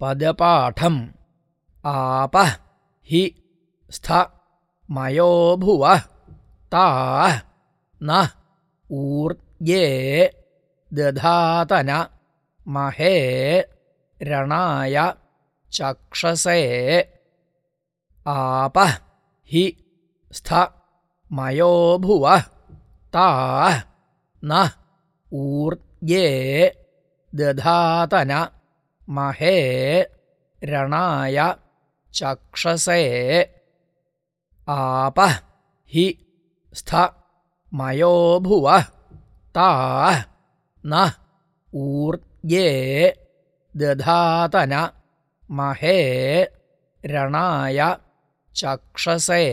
पदपाठम्। आपः हि स्थ मयो भुवः ताः नः ऊर्ये दधातन महे रणाय चक्षसे। आपः हि स्थ मयो भुवः ताः नः ऊर्ये दधातन महे रणाय चक्षसे आपः हि स्थ मयो भुवः ताः नः ऊर्ये दधातन महे रणाय चक्षसे